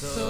So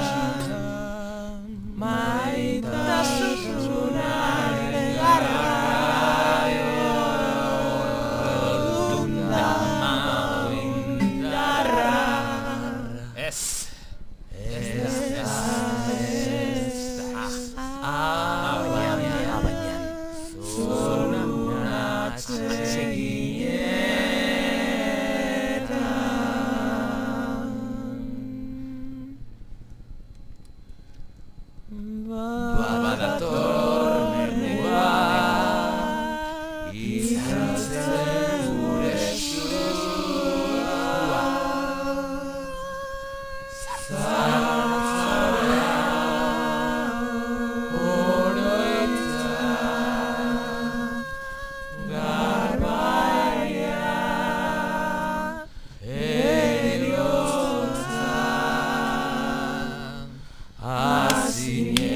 Senior.